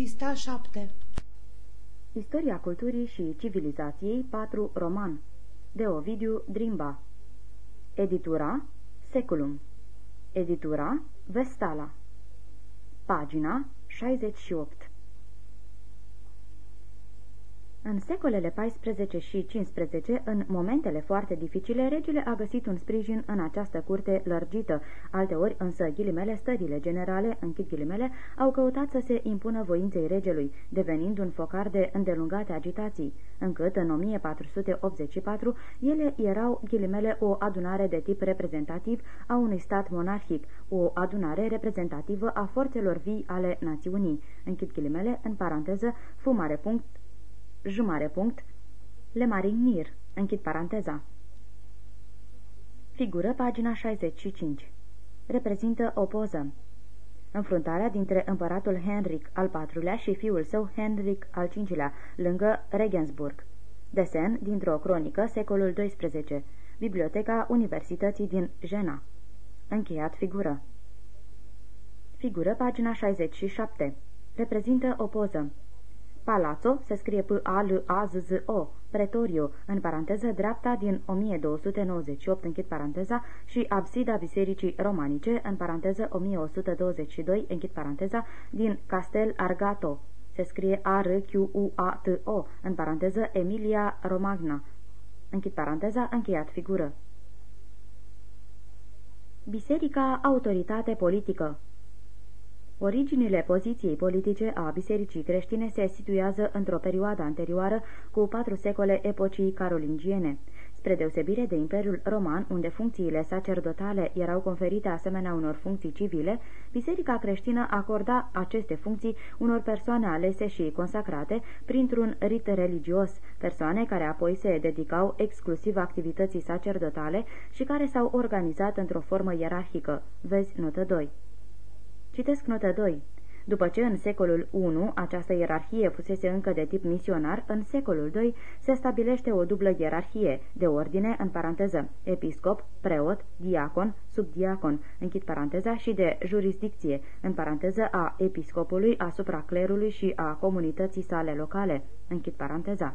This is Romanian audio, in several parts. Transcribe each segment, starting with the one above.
Pista 7 Istoria culturii și civilizației 4 roman. De Ovidiu Drimba. Editura Seculum. Editura Vestala. Pagina 68 În secolele XIV și XV, în momentele foarte dificile, regele a găsit un sprijin în această curte lărgită. Alteori, însă, ghilimele, stările generale, închid ghilimele, au căutat să se impună voinței regelui, devenind un focar de îndelungate agitații, încât, în 1484, ele erau, ghilimele, o adunare de tip reprezentativ a unui stat monarhic, o adunare reprezentativă a forțelor vii ale națiunii, închid ghilimele, în paranteză, fumare punct, jumare punct, le marignir, închid paranteza. Figură pagina 65. Reprezintă o poză. Înfruntarea dintre împăratul Henric al IV-lea și fiul său Henric al V-lea, lângă Regensburg. Desen dintr-o cronică secolul XII. Biblioteca Universității din Jena. Încheiat figură. Figură pagina 67. Reprezintă o poză. Palazzo se scrie P-A-L-A-Z-Z-O, Pretorio, în paranteză dreapta din 1298, închid paranteza, și absida bisericii romanice, în paranteză 1122, închid paranteza, din Castel Argato, se scrie A-R-Q-U-A-T-O, în paranteză Emilia Romagna, închid paranteza, încheiat figură. Biserica Autoritate Politică Originile poziției politice a bisericii creștine se situează într-o perioadă anterioară cu patru secole epocii carolingiene. Spre deosebire de Imperiul Roman, unde funcțiile sacerdotale erau conferite asemenea unor funcții civile, biserica creștină acorda aceste funcții unor persoane alese și consacrate printr-un rit religios, persoane care apoi se dedicau exclusiv activității sacerdotale și care s-au organizat într-o formă ierarhică. Vezi notă 2. Citesc notă 2. După ce în secolul I această ierarhie fusese încă de tip misionar, în secolul II se stabilește o dublă ierarhie, de ordine, în paranteză, episcop, preot, diacon, subdiacon, închid paranteza, și de jurisdicție, în paranteză, a episcopului asupra clerului și a comunității sale locale, închid paranteza.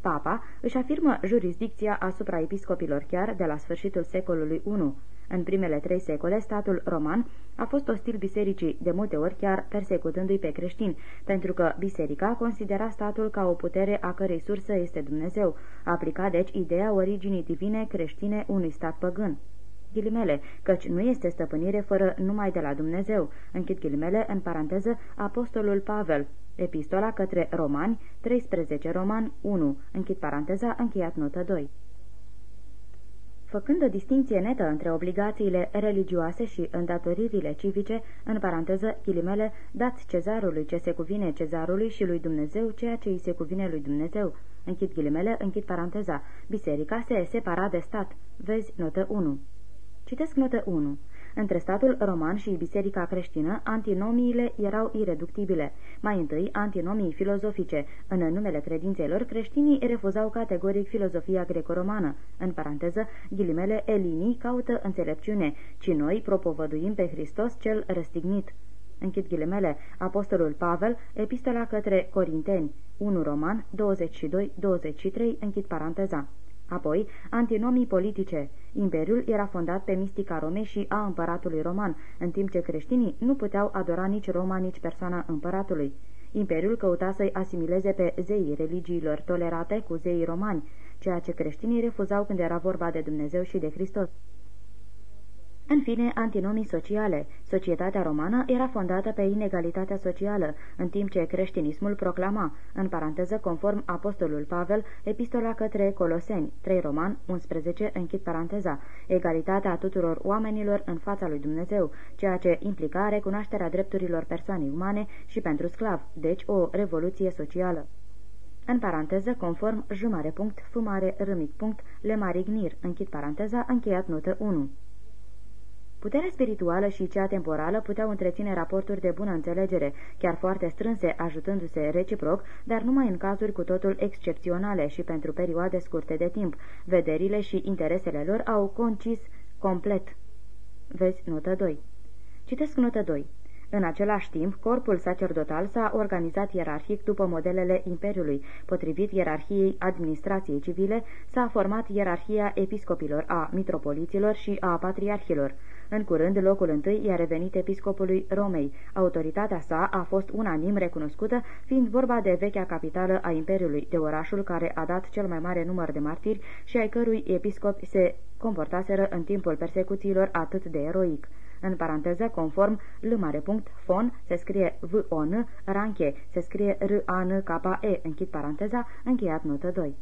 Papa își afirmă jurisdicția asupra episcopilor chiar de la sfârșitul secolului I. În primele trei secole, statul roman a fost ostil bisericii, de multe ori chiar persecutându-i pe creștini, pentru că biserica considera statul ca o putere a cărei sursă este Dumnezeu, aplica deci ideea originii divine creștine unui stat păgân. Ghilimele, căci nu este stăpânire fără numai de la Dumnezeu, închid ghilimele, în paranteză, Apostolul Pavel, epistola către Romani, 13 Roman 1, închid paranteza, încheiat notă 2 făcând o distinție netă între obligațiile religioase și îndatoririle civice, în paranteză, ghilimele, dați cezarului ce se cuvine cezarului și lui Dumnezeu ceea ce îi se cuvine lui Dumnezeu. Închid ghilimele, închid paranteza. Biserica se separa de stat. Vezi notă 1. Citesc notă 1. Între statul roman și biserica creștină, antinomiile erau ireductibile. Mai întâi, antinomii filozofice. În numele credințelor, creștinii refuzau categoric filozofia greco-romană. În paranteză, ghilimele, elinii caută înțelepciune, ci noi propovăduim pe Hristos cel răstignit. Închid ghilimele, Apostolul Pavel, epistola către Corinteni, 1 Roman, 22-23, închid paranteza. Apoi, antinomii politice. Imperiul era fondat pe mistica Romei și a împăratului roman, în timp ce creștinii nu puteau adora nici Roma, nici persoana împăratului. Imperiul căuta să-i asimileze pe zeii religiilor tolerate cu zeii romani, ceea ce creștinii refuzau când era vorba de Dumnezeu și de Hristos. În fine, antinomii sociale. Societatea romană era fondată pe inegalitatea socială, în timp ce creștinismul proclama, în paranteză conform apostolul Pavel, epistola către Coloseni, 3 Roman, 11, închid paranteza, egalitatea tuturor oamenilor în fața lui Dumnezeu, ceea ce implica recunoașterea drepturilor persoanei umane și pentru sclav, deci o revoluție socială. În paranteză, conform jumare punct, fumare râmic punct, lemarignir, închid paranteza, încheiat notă 1. Puterea spirituală și cea temporală puteau întreține raporturi de bună înțelegere, chiar foarte strânse, ajutându-se reciproc, dar numai în cazuri cu totul excepționale și pentru perioade scurte de timp. Vederile și interesele lor au concis complet. Vezi notă 2. Citesc notă 2. În același timp, corpul sacerdotal s-a organizat ierarhic după modelele Imperiului. Potrivit ierarhiei administrației civile, s-a format ierarhia episcopilor, a mitropoliților și a patriarhilor. În curând, locul întâi i-a revenit episcopului Romei. Autoritatea sa a fost unanim recunoscută, fiind vorba de vechea capitală a Imperiului, de orașul care a dat cel mai mare număr de martiri și ai cărui episcopi se comportaseră în timpul persecuțiilor atât de eroic. În paranteză, conform L mare punct, fon, se scrie V-O-N, ranche, se scrie R-A-N-K-E, închid paranteza, încheiat notă 2.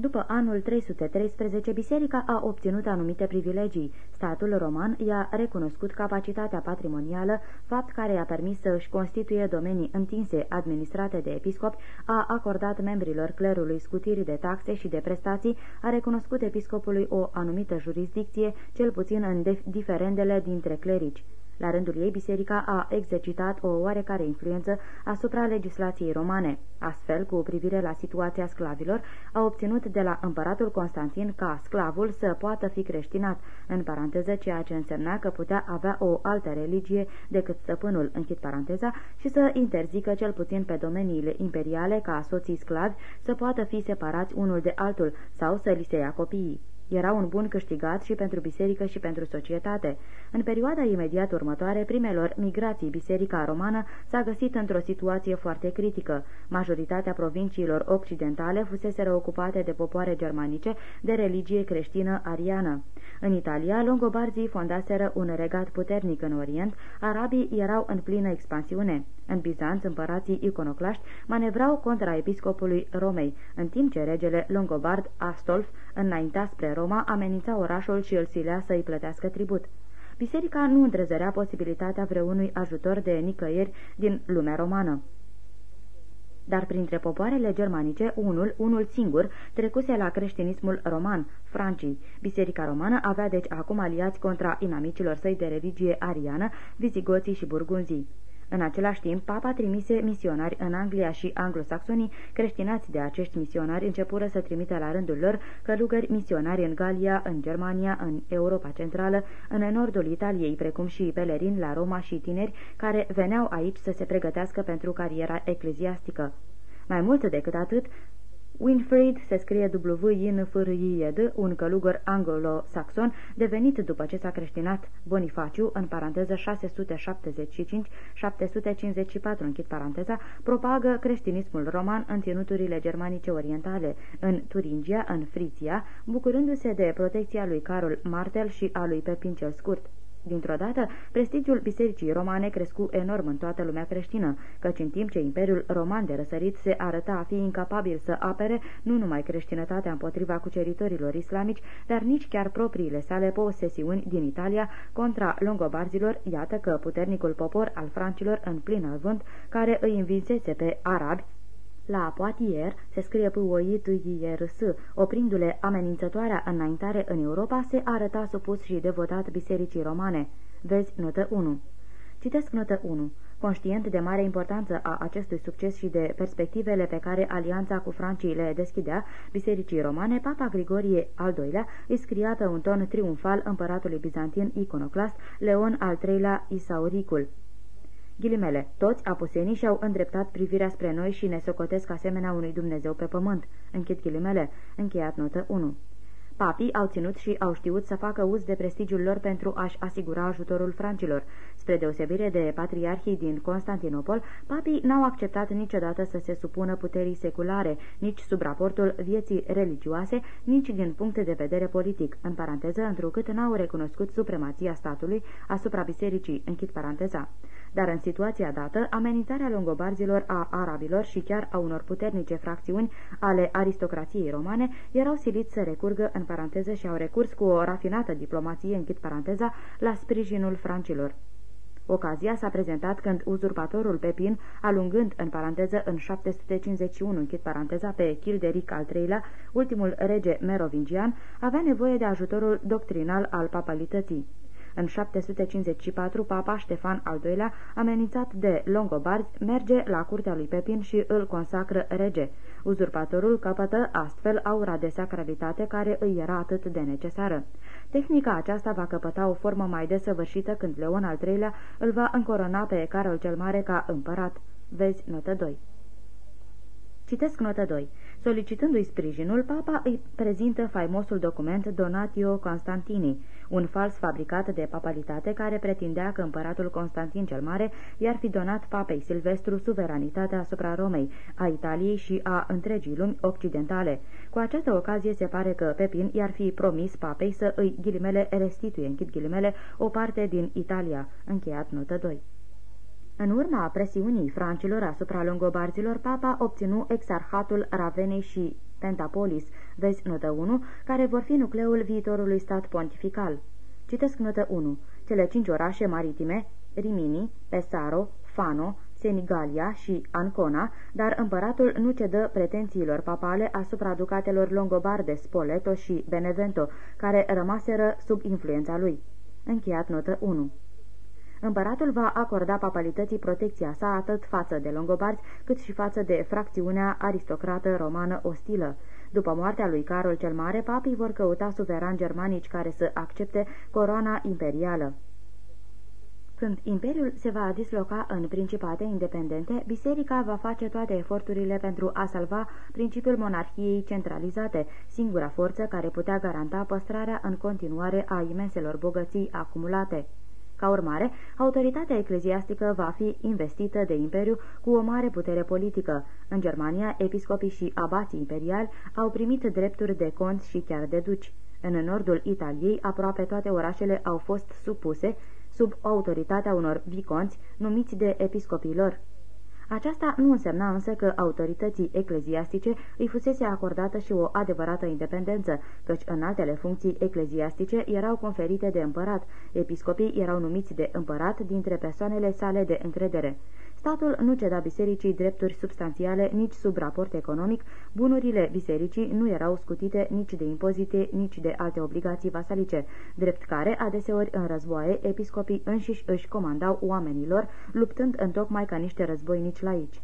După anul 313, biserica a obținut anumite privilegii. Statul roman i-a recunoscut capacitatea patrimonială, fapt care i-a permis să își constituie domenii întinse administrate de episcopi, a acordat membrilor clerului scutiri de taxe și de prestații, a recunoscut episcopului o anumită jurisdicție, cel puțin în diferendele dintre clerici. La rândul ei, biserica a exercitat o oarecare influență asupra legislației romane. Astfel, cu privire la situația sclavilor, a obținut de la împăratul Constantin ca sclavul să poată fi creștinat, în paranteză ceea ce însemna că putea avea o altă religie decât stăpânul, închid paranteza, și să interzică cel puțin pe domeniile imperiale ca soții sclavi să poată fi separați unul de altul sau să li se ia copiii. Era un bun câștigat și pentru biserică și pentru societate. În perioada imediat următoare primelor migrații biserica romană s-a găsit într-o situație foarte critică. Majoritatea provinciilor occidentale fusese ocupate de popoare germanice de religie creștină ariană. În Italia, longobarzii fondaseră un regat puternic în Orient, arabii erau în plină expansiune. În Bizanț, împărații iconoclaști manevrau contra episcopului Romei, în timp ce regele longobard Astolf înaintea spre Roma, amenința orașul și îl silea să-i plătească tribut. Biserica nu întrezărea posibilitatea vreunui ajutor de nicăieri din lumea romană dar printre popoarele germanice, unul, unul singur, trecuse la creștinismul roman, francii. Biserica romană avea deci acum aliați contra inamicilor săi de religie ariană, vizigoții și burgunzii. În același timp, papa trimise misionari în Anglia și anglosaxonii, creștinați de acești misionari începură să trimită la rândul lor călugări misionari în Galia, în Germania, în Europa Centrală, în nordul Italiei, precum și pelerini la Roma și tineri care veneau aici să se pregătească pentru cariera ecleziastică. Mai mult decât atât, Winfried se scrie w i n f r i e d un călugăr anglo-saxon, devenit după ce s-a creștinat Bonifaciu, în paranteză 675-754, închid paranteza, propagă creștinismul roman în ținuturile germanice orientale, în Turingia, în Friția, bucurându-se de protecția lui Carol Martel și a lui Pepin cel Scurt. Dintr-o dată, prestigiul bisericii romane crescu enorm în toată lumea creștină, căci în timp ce Imperiul Roman de răsărit se arăta a fi incapabil să apere nu numai creștinătatea împotriva cuceritorilor islamici, dar nici chiar propriile sale posesiuni din Italia contra longobarzilor, iată că puternicul popor al francilor în plin vânt, care îi învinsese pe arabi, la Poitiers se scrie p o i t i r s oprindu-le amenințătoarea înaintare în Europa, se arăta supus și devotat bisericii romane. Vezi notă 1. Citesc notă 1. Conștient de mare importanță a acestui succes și de perspectivele pe care alianța cu francii le deschidea bisericii romane, Papa Grigorie al II-lea îi scria pe un ton triumfal împăratului bizantin iconoclast Leon al III-lea Isauricul. Ghilimele, toți apusenii și-au îndreptat privirea spre noi și ne socotesc asemenea unui Dumnezeu pe pământ. Închid ghilimele, încheiat notă 1. Papii au ținut și au știut să facă uz de prestigiul lor pentru a-și asigura ajutorul francilor. Spre deosebire de patriarhii din Constantinopol, papii n-au acceptat niciodată să se supună puterii seculare, nici sub raportul vieții religioase, nici din punct de vedere politic, în paranteză, întrucât n-au recunoscut supremația statului asupra bisericii, închid paranteza dar în situația dată, amenințarea longobarzilor a arabilor și chiar a unor puternice fracțiuni ale aristocrației romane erau siliți să recurgă în paranteză și au recurs cu o rafinată diplomație, închid paranteza, la sprijinul francilor. Ocazia s-a prezentat când uzurpatorul Pepin, alungând în paranteză în 751, închid paranteza, pe Childeric al III-lea, ultimul rege merovingian, avea nevoie de ajutorul doctrinal al papalității. În 754, papa Ștefan al II-lea, amenințat de longobarzi, merge la curtea lui Pepin și îl consacră rege. Uzurpatorul căpătă astfel aura de sacralitate care îi era atât de necesară. Tehnica aceasta va căpăta o formă mai desăvârșită când Leon al III-lea îl va încorona pe Carol cel Mare ca împărat. Vezi notă 2. Citesc notă 2. Solicitându-i sprijinul, papa îi prezintă faimosul document Donatio Constantini, un fals fabricat de papalitate care pretindea că împăratul Constantin cel Mare i-ar fi donat papei Silvestru suveranitatea asupra Romei, a Italiei și a întregii lumi occidentale. Cu această ocazie se pare că Pepin i-ar fi promis papei să îi ghilimele restituie, închid ghilimele, o parte din Italia. Încheiat notă 2. În urma presiunii francilor asupra longobarzilor, papa obținu exarhatul Ravenei și Pentapolis, vezi notă 1, care vor fi nucleul viitorului stat pontifical. Citesc notă 1. Cele cinci orașe maritime, Rimini, Pesaro, Fano, Senigalia și Ancona, dar împăratul nu cedă pretențiilor papale asupra ducatelor Longobarde, Spoleto și Benevento, care rămaseră sub influența lui. Încheiat notă 1. Împăratul va acorda papalității protecția sa atât față de longobarzi, cât și față de fracțiunea aristocrată romană ostilă. După moartea lui Carol cel Mare, papii vor căuta suverani germanici care să accepte coroana imperială. Când imperiul se va disloca în principate independente, biserica va face toate eforturile pentru a salva principiul monarhiei centralizate, singura forță care putea garanta păstrarea în continuare a imenselor bogății acumulate. Ca urmare, autoritatea ecleziastică va fi investită de imperiu cu o mare putere politică. În Germania, episcopii și abații imperiali au primit drepturi de conți și chiar de duci. În nordul Italiei, aproape toate orașele au fost supuse sub autoritatea unor viconți numiți de episcopii lor. Aceasta nu însemna însă că autorității ecleziastice îi fusese acordată și o adevărată independență, căci în altele funcții ecleziastice erau conferite de împărat, episcopii erau numiți de împărat dintre persoanele sale de încredere. Statul nu ceda bisericii drepturi substanțiale nici sub raport economic, bunurile bisericii nu erau scutite nici de impozite, nici de alte obligații vasalice, drept care, adeseori în războaie, episcopii înșiși își comandau oamenilor, luptând întocmai ca niște războinici laici.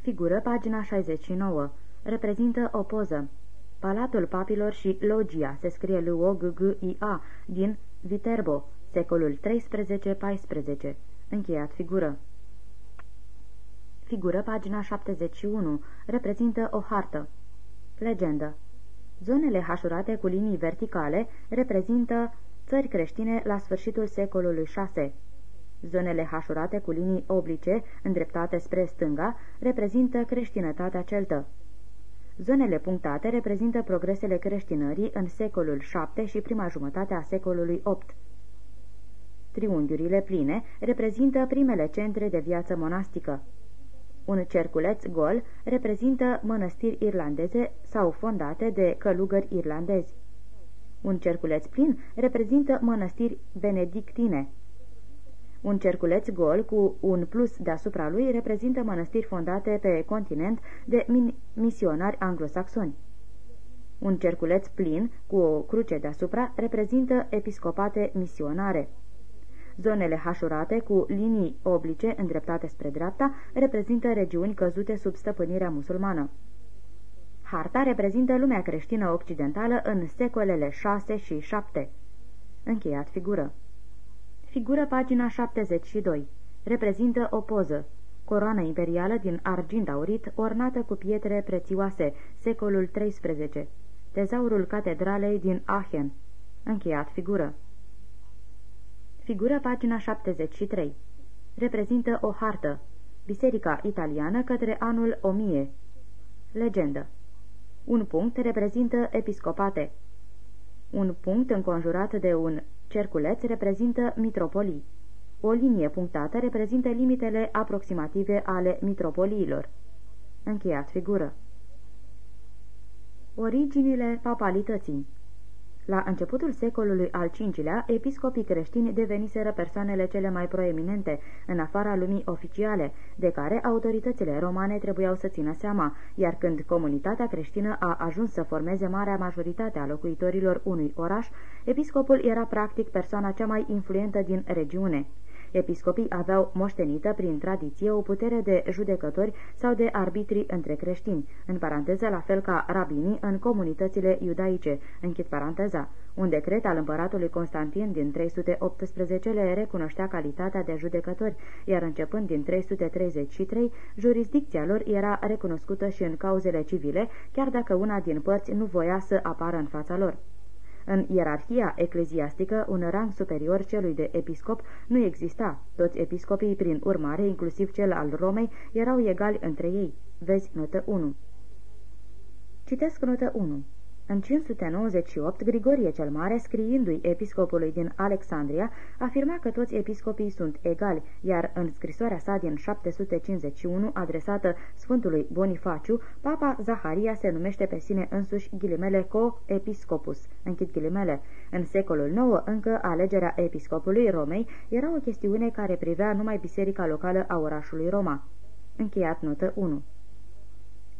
Figură pagina 69. Reprezintă o poză. Palatul papilor și logia se scrie l o g g i a din Viterbo, secolul 13-14. Încheiat figură. Figură, pagina 71. Reprezintă o hartă. Legendă. Zonele hașurate cu linii verticale reprezintă țări creștine la sfârșitul secolului VI. Zonele hașurate cu linii oblice, îndreptate spre stânga, reprezintă creștinătatea celtă. Zonele punctate reprezintă progresele creștinării în secolul VII și prima jumătate a secolului VIII. Triunghiurile pline reprezintă primele centre de viață monastică. Un cerculeț gol reprezintă mănăstiri irlandeze sau fondate de călugări irlandezi. Un cerculeț plin reprezintă mănăstiri benedictine. Un cerculeț gol cu un plus deasupra lui reprezintă mănăstiri fondate pe continent de misionari anglosaxoni. Un cerculeț plin cu o cruce deasupra reprezintă episcopate misionare. Zonele hașurate, cu linii oblice îndreptate spre dreapta, reprezintă regiuni căzute sub stăpânirea musulmană. Harta reprezintă lumea creștină occidentală în secolele 6 și 7. Încheiat figură. Figură pagina 72. Reprezintă o poză. Coroană imperială din argint aurit, ornată cu pietre prețioase, secolul 13. Tezaurul catedralei din Aachen. Încheiat figură. Figură pagina 73. Reprezintă o hartă. Biserica italiană către anul 1000. Legendă. Un punct reprezintă episcopate. Un punct înconjurat de un cerculeț reprezintă mitropolii. O linie punctată reprezintă limitele aproximative ale mitropoliilor. Încheiat figură. Originile papalității La începutul secolului al V-lea, episcopii creștini deveniseră persoanele cele mai proeminente în afara lumii oficiale, de care autoritățile romane trebuiau să țină seama, iar când comunitatea creștină a ajuns să formeze marea majoritate a locuitorilor unui oraș, episcopul era practic persoana cea mai influentă din regiune. Episcopii aveau moștenită prin tradiție o putere de judecători sau de arbitri între creștini, în paranteză la fel ca rabinii în comunitățile iudaice, închid paranteza. Un decret al împăratului Constantin din 318 le recunoștea calitatea de judecători, iar începând din 333, jurisdicția lor era recunoscută și în cauzele civile, chiar dacă una din părți nu voia să apară în fața lor. În ierarhia ecleziastică, un rang superior celui de episcop nu exista. Toți episcopii, prin urmare, inclusiv cel al Romei, erau egali între ei. Vezi notă 1. Citesc notă 1. În 598, Grigorie cel Mare, scriindu-i episcopului din Alexandria, afirma că toți episcopii sunt egali, iar în scrisoarea sa din 751, adresată Sfântului Bonifaciu, Papa Zaharia se numește pe sine însuși ghilimele co-episcopus, închid ghilimele. În secolul IX, încă alegerea episcopului Romei era o chestiune care privea numai biserica locală a orașului Roma. Încheiat notă 1.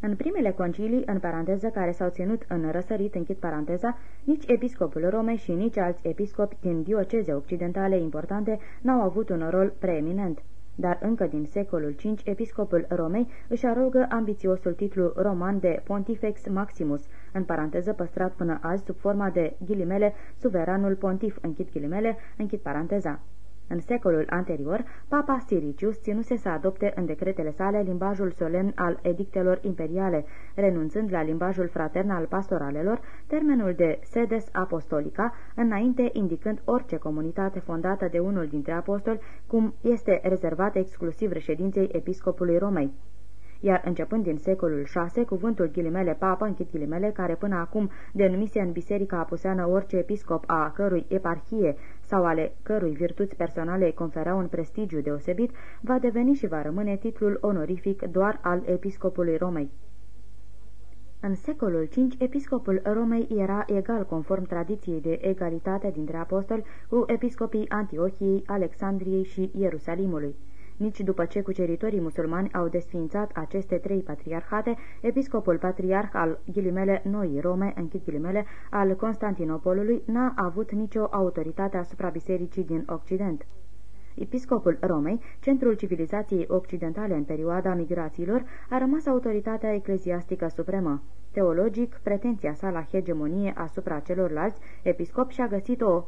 În primele concilii, în paranteză, care s-au ținut în răsărit, închid paranteza, nici episcopul Rome și nici alți episcopi din dioceze occidentale importante n-au avut un rol preeminent. Dar încă din secolul V, episcopul Romei își arogă ambițiosul titlu roman de Pontifex Maximus, în paranteză păstrat până azi sub forma de ghilimele suveranul pontif, închid ghilimele, închid paranteza. În secolul anterior, papa Siricius ținuse să adopte în decretele sale limbajul solemn al edictelor imperiale, renunțând la limbajul fratern al pastoralelor, termenul de sedes apostolica, înainte indicând orice comunitate fondată de unul dintre apostoli, cum este rezervat exclusiv reședinței episcopului Romei. Iar începând din secolul VI, cuvântul ghilimele papă, închid ghilimele, care până acum denumise în biserica apuseană orice episcop a cărui eparhie sau ale cărui virtuți personale îi conferau un prestigiu deosebit, va deveni și va rămâne titlul onorific doar al episcopului Romei. În secolul V, episcopul Romei era egal conform tradiției de egalitate dintre apostoli cu episcopii Antiohiei, Alexandriei și Ierusalimului. Nici după ce cuceritorii musulmani au desfințat aceste trei patriarhate, episcopul patriarh al ghilimele Noii Rome, închid ghilimele, al Constantinopolului, n-a avut nicio autoritate asupra bisericii din Occident. Episcopul Romei, centrul civilizației occidentale în perioada migrațiilor, a rămas autoritatea ecleziastică supremă. Teologic, pretenția sa la hegemonie asupra celorlalți episcopi și-a găsit o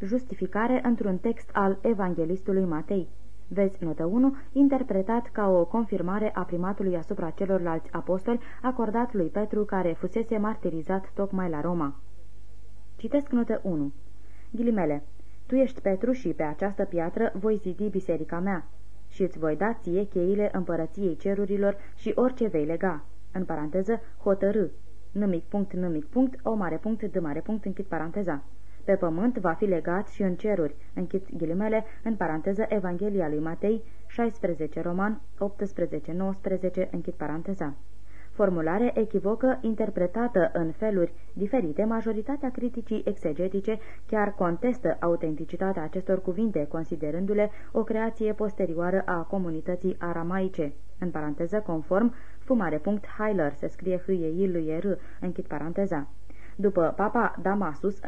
justificare într-un text al evanghelistului Matei. Vezi notă 1, interpretat ca o confirmare a primatului asupra celorlalți apostoli acordat lui Petru care fusese martirizat tocmai la Roma. Citesc notă 1. Ghilimele. Tu ești Petru și pe această piatră voi zidi biserica mea și îți voi da ție cheile împărăției cerurilor și orice vei lega. În paranteză, hotărâ. Nimic punct, nimic punct, o mare punct, de mare punct, închid paranteza pe pământ va fi legat și în ceruri, închid ghilimele, în paranteză Evanghelia lui Matei, 16 Roman, 18-19, închid paranteza. Formulare echivocă interpretată în feluri diferite, majoritatea criticii exegetice chiar contestă autenticitatea acestor cuvinte, considerându-le o creație posterioară a comunității aramaice. În paranteză, conform, fumare punct Heiler, se scrie h e i l e r închid paranteza. După papa Damasus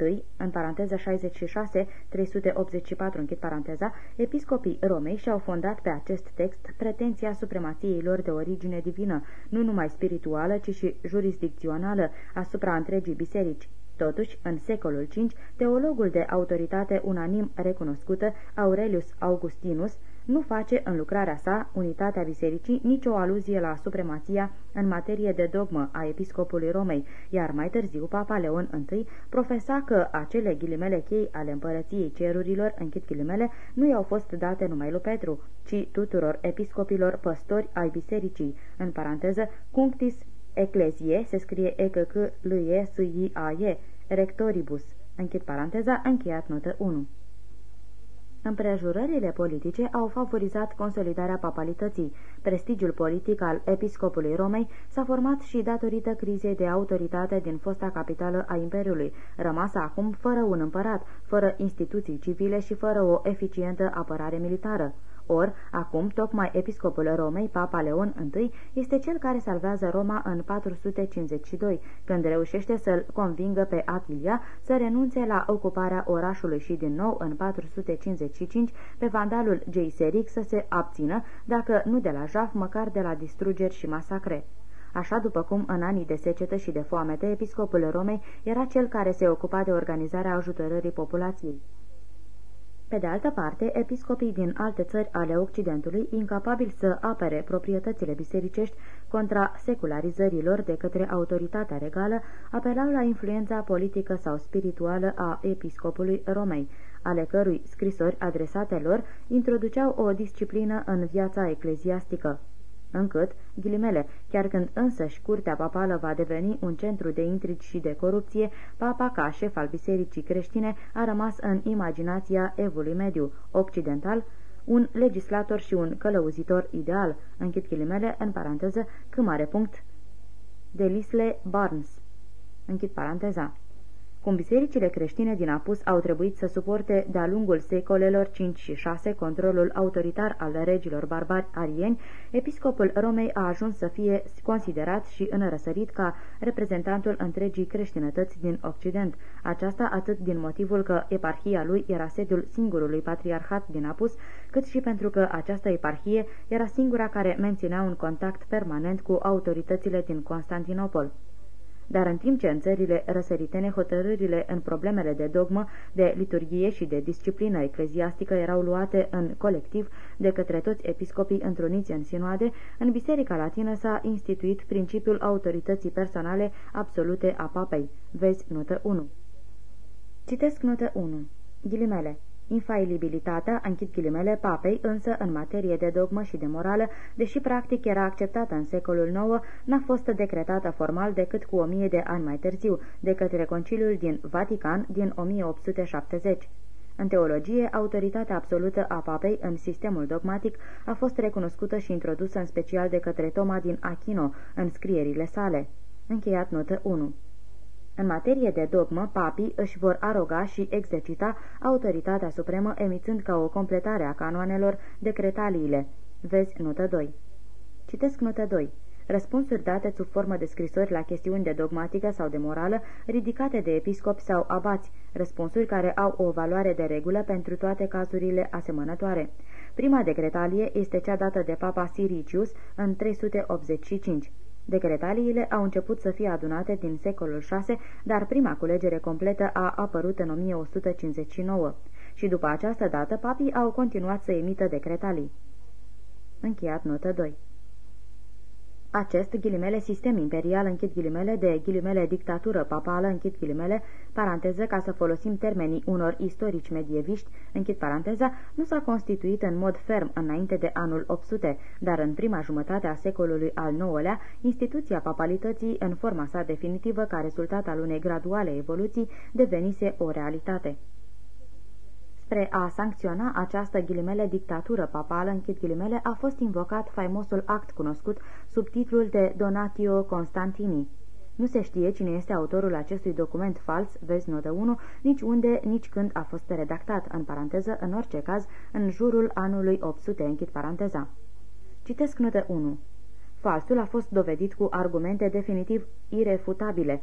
I, în paranteză 66, 384, închid paranteza, episcopii Romei și-au fondat pe acest text pretenția supremației lor de origine divină, nu numai spirituală, ci și jurisdicțională asupra întregii biserici. Totuși, în secolul V, teologul de autoritate unanim recunoscută, Aurelius Augustinus, nu face în lucrarea sa, Unitatea Bisericii, nicio aluzie la supremația în materie de dogmă a episcopului Romei, iar mai târziu Papa Leon I profesa că acele ghilimele chei ale împărăției cerurilor, închid ghilimele, nu i-au fost date numai lui Petru, ci tuturor episcopilor păstori ai bisericii, în paranteză, cunctis Ecclesie, se scrie e c c l e s i a e rectoribus, închid paranteza, încheiat notă 1. Împrejurările politice au favorizat consolidarea papalității. Prestigiul politic al episcopului Romei s-a format și datorită crizei de autoritate din fosta capitală a Imperiului, rămasă acum fără un împărat, fără instituții civile și fără o eficientă apărare militară. Or, acum, tocmai episcopul Romei, Papa Leon I, este cel care salvează Roma în 452, când reușește să-l convingă pe Atilia să renunțe la ocuparea orașului și din nou în 455 pe vandalul Geiseric să se abțină, dacă nu de la jaf, măcar de la distrugeri și masacre. Așa după cum în anii de secetă și de foamete, episcopul Romei era cel care se ocupa de organizarea ajutorării populației. Pe de altă parte, episcopii din alte țări ale Occidentului, incapabili să apere proprietățile bisericești contra secularizărilor de către autoritatea regală, apelau la influența politică sau spirituală a episcopului Romei, ale cărui scrisori adresate lor introduceau o disciplină în viața ecleziastică încât, ghilimele, chiar când însăși curtea papală va deveni un centru de intrigi și de corupție, papa ca șef al bisericii creștine a rămas în imaginația evului mediu, occidental, un legislator și un călăuzitor ideal, închid ghilimele, în paranteză, câmare punct, de Lisle Barnes. Închid paranteza cum bisericile creștine din apus au trebuit să suporte de-a lungul secolelor 5 și 6 controlul autoritar al regilor barbari arieni, episcopul Romei a ajuns să fie considerat și înrăsărit ca reprezentantul întregii creștinătăți din Occident, aceasta atât din motivul că eparhia lui era sediul singurului patriarhat din apus, cât și pentru că această eparhie era singura care menținea un contact permanent cu autoritățile din Constantinopol dar în timp ce în țările răsăritene hotărârile în problemele de dogmă, de liturghie și de disciplină ecleziastică erau luate în colectiv de către toți episcopii întruniți în sinoade, în Biserica Latină s-a instituit principiul autorității personale absolute a papei. Vezi notă 1. Citesc notă 1. Ghilimele Infailibilitatea, închid ghilimele, papei, însă, în materie de dogmă și de morală, deși practic era acceptată în secolul IX, n-a fost decretată formal decât cu o mie de ani mai târziu, de către Conciliul din Vatican din 1870. În teologie, autoritatea absolută a papei în sistemul dogmatic a fost recunoscută și introdusă în special de către Toma din Achino în scrierile sale. Încheiat notă 1 în materie de dogmă, papii își vor aroga și exercita autoritatea supremă emițând ca o completare a canoanelor decretaliile. Vezi notă 2. Citesc notă 2. Răspunsuri date sub formă de scrisori la chestiuni de dogmatică sau de morală, ridicate de episcopi sau abați, răspunsuri care au o valoare de regulă pentru toate cazurile asemănătoare. Prima decretalie este cea dată de papa Siricius în 385. Decretaliile au început să fie adunate din secolul VI, dar prima culegere completă a apărut în 1159 și după această dată papii au continuat să emită decretalii. Încheiat notă 2 acest, ghilimele, sistem imperial, închid ghilimele, de ghilimele dictatură papală, închid ghilimele, paranteză, ca să folosim termenii unor istorici medieviști, închid paranteza, nu s-a constituit în mod ferm înainte de anul 800, dar în prima jumătate a secolului al IX-lea, instituția papalității, în forma sa definitivă, ca rezultat al unei graduale evoluții, devenise o realitate. Spre a sancționa această ghilimele dictatură papală, închid ghilimele, a fost invocat faimosul act cunoscut sub titlul de Donatio Constantini. Nu se știe cine este autorul acestui document fals, vezi notă 1, nici unde, nici când a fost redactat, în paranteză, în orice caz, în jurul anului 800, închid paranteza. Citesc notă 1. Falsul a fost dovedit cu argumente definitiv irefutabile,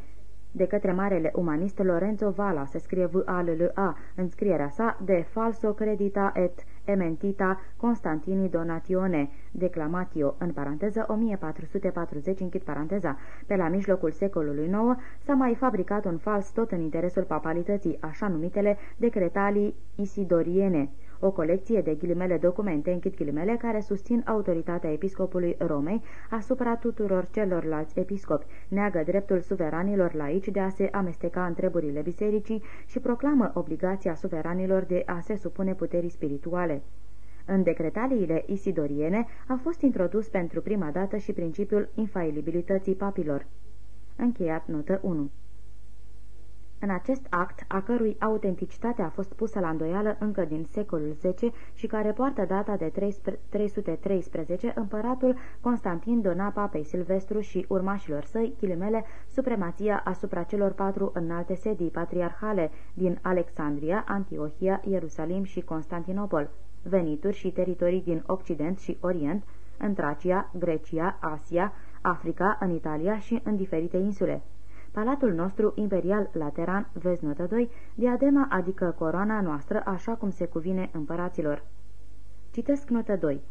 de către marele umanist Lorenzo Vala, se scrie v a l l a în scrierea sa, de falso credita et ementita Constantini Donatione, declamatio, în paranteză 1440, închid paranteza. Pe la mijlocul secolului IX s-a mai fabricat un fals tot în interesul papalității, așa numitele decretalii isidoriene, o colecție de ghilimele documente, închid ghilimele, care susțin autoritatea episcopului Romei asupra tuturor celorlalți episcopi, neagă dreptul suveranilor laici de a se amesteca în treburile bisericii și proclamă obligația suveranilor de a se supune puterii spirituale. În decretaliile isidoriene a fost introdus pentru prima dată și principiul infailibilității papilor. Încheiat notă 1 În acest act, a cărui autenticitate a fost pusă la îndoială încă din secolul X și care poartă data de 313, împăratul Constantin dona papei Silvestru și urmașilor săi, ghilimele, supremația asupra celor patru înalte sedii patriarhale din Alexandria, Antiohia, Ierusalim și Constantinopol, venituri și teritorii din Occident și Orient, în Tracia, Grecia, Asia, Africa, în Italia și în diferite insule. Palatul nostru imperial lateran, vezi notă 2, diadema adică coroana noastră așa cum se cuvine împăraților. Citesc notă 2.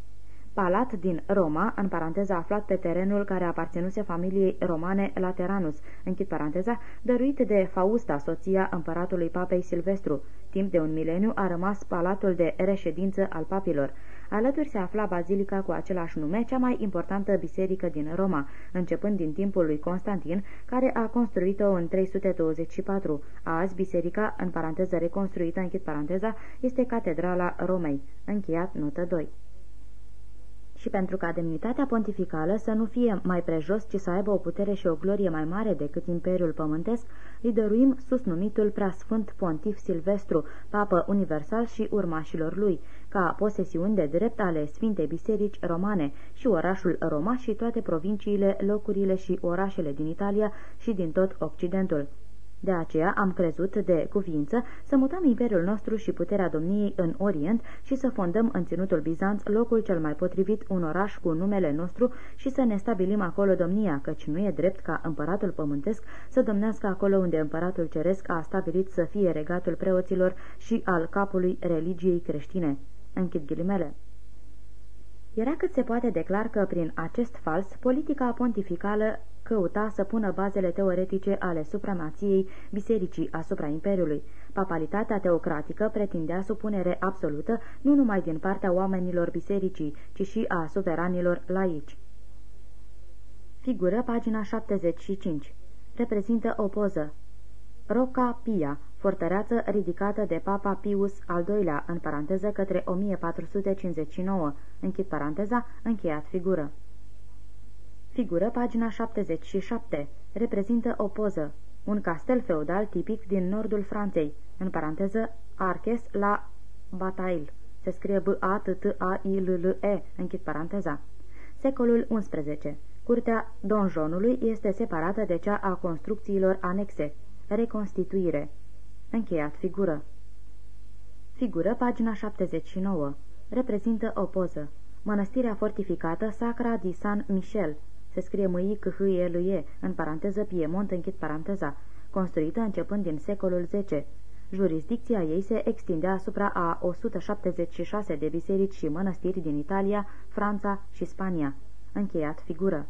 Palat din Roma, în paranteza aflat pe terenul care aparținuse familiei romane Lateranus, închid paranteza, dăruit de Fausta, soția împăratului papei Silvestru. Timp de un mileniu a rămas palatul de reședință al papilor. Alături se afla bazilica cu același nume, cea mai importantă biserică din Roma, începând din timpul lui Constantin, care a construit-o în 324. Azi, biserica, în paranteză reconstruită, închid paranteza, este catedrala Romei. Încheiat notă 2 și pentru ca demnitatea pontificală să nu fie mai prejos, ci să aibă o putere și o glorie mai mare decât Imperiul Pământesc, îi dăruim susnumitul preasfânt pontif Silvestru, papă universal și urmașilor lui, ca posesiuni de drept ale Sfintei Biserici Romane și orașul Roma și toate provinciile, locurile și orașele din Italia și din tot Occidentul. De aceea am crezut de cuvință să mutăm imperiul nostru și puterea domniei în Orient și să fondăm în ținutul Bizanț locul cel mai potrivit, un oraș cu numele nostru și să ne stabilim acolo domnia, căci nu e drept ca împăratul pământesc să domnească acolo unde împăratul ceresc a stabilit să fie regatul preoților și al capului religiei creștine. Închid ghilimele. Era cât se poate declar că prin acest fals politica pontificală căuta să pună bazele teoretice ale supremației bisericii asupra Imperiului. Papalitatea teocratică pretindea supunere absolută nu numai din partea oamenilor bisericii, ci și a suveranilor laici. Figură pagina 75. Reprezintă o poză. Roca Pia, fortăreață ridicată de Papa Pius al II-lea, în paranteză către 1459, închid paranteza, încheiat figură. Figură pagina 77. Reprezintă o poză. Un castel feudal tipic din nordul Franței, în paranteză Arches la Bataille. Se scrie B-A-T-T-A-I-L-L-E, închid paranteza. Secolul XI. Curtea donjonului este separată de cea a construcțiilor anexe. Reconstituire. Încheiat figură. Figură, pagina 79. Reprezintă o poză. Mănăstirea fortificată Sacra di San Michel, se scrie mâii c h e l e în paranteză Piemont, închid paranteza, construită începând din secolul X. Jurisdicția ei se extindea asupra a 176 de biserici și mănăstiri din Italia, Franța și Spania. Încheiat figură.